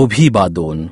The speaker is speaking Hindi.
अभिवादोन